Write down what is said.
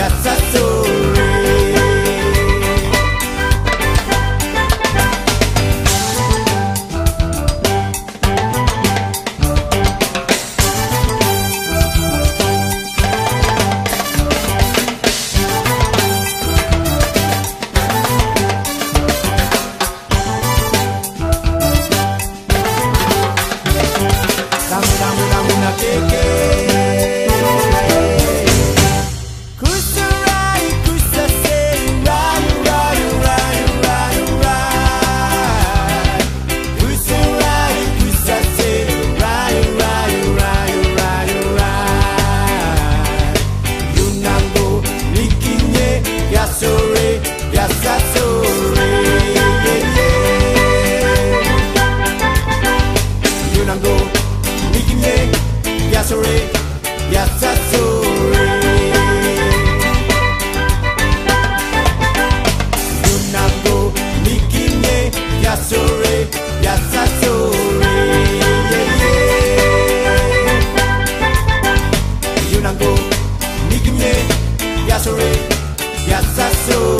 yasasore so